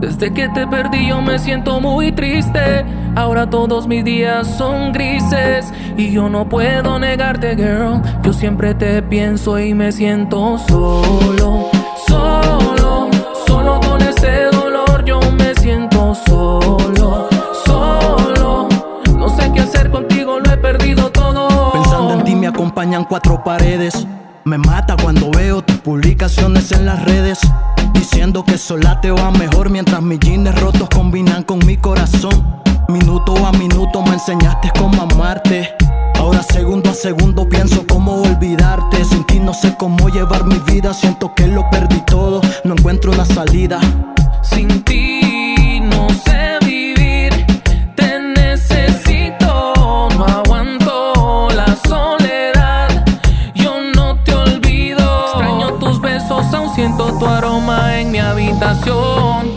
Desde que te perdí yo me siento muy triste. Ahora todos mis días son grises y yo no puedo negarte, girl. Yo siempre te pienso y me siento solo, solo, cuatro paredes. Me mata cuando veo tus publicaciones en las redes. Diciendo que sola te va mejor mientras mis jeans rotos combinan con mi corazón. Minuto a minuto me enseñaste cómo amarte. Ahora segundo a segundo pienso cómo olvidarte. Sin ti no sé cómo llevar mi vida. Siento que lo perdí todo. No encuentro una salida. Sin ti besos, aún siento tu aroma en mi habitación.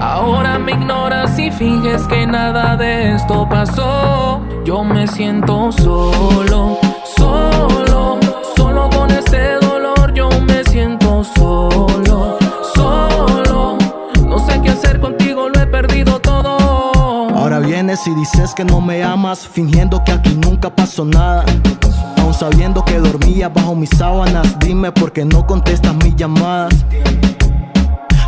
Ahora me ignoras y finges que nada de esto pasó. Yo me siento solo, solo, solo con ese dolor. Yo me siento solo, solo. No sé qué hacer contigo, lo he perdido todo. Ahora vienes y dices que no me amas, fingiendo que aquí nunca pasó nada. Aún sabiendo que dormía bajo mis sábanas, dime por qué no contestas mis llamadas.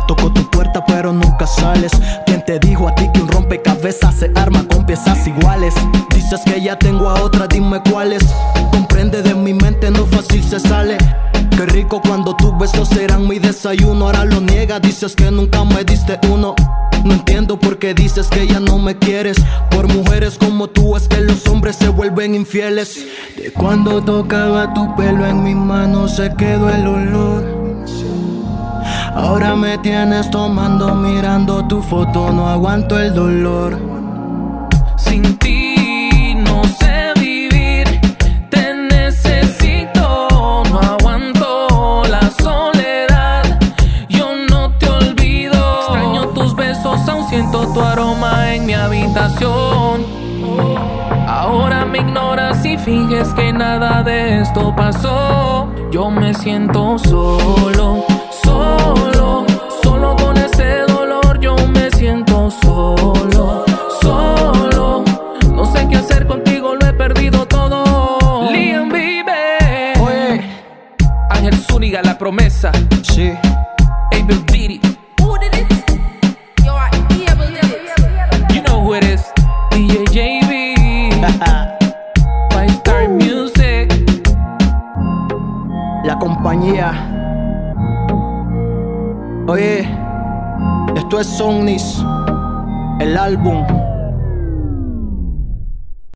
Toco tu puerta pero nunca sales. ¿Quién te dijo a ti que un rompecabezas se arma con piezas iguales? Dices que ya tengo a otra, dime cuáles. Comprende de mi mente, no fácil se sale. Qué rico cuando tus besos eran mi desayuno. Ahora lo niegas, dices que nunca me diste uno. No entiendo por qué dices que ya no me quieres. Por mujeres como tú es que los hombres se vuelven infieles. Cuando tocaba tu pelo en mis manos se quedó el olor. Ahora me tienes tomando, mirando tu foto, no aguanto el dolor. Sin ti no sé vivir, te necesito, no aguanto la soledad, yo no te olvido. Extraño tus besos, aún siento tu aroma en mi habitación. Me ignoras y finges que nada de esto pasó. Yo me siento solo, solo, solo con ese dolor. Yo me siento solo, solo. No sé qué hacer contigo, lo he perdido todo. Liam vive. Oye, Ángel Zúñiga, la promesa. sí, Abel Diddy. Compañía. Oye, esto es Somnis, el álbum.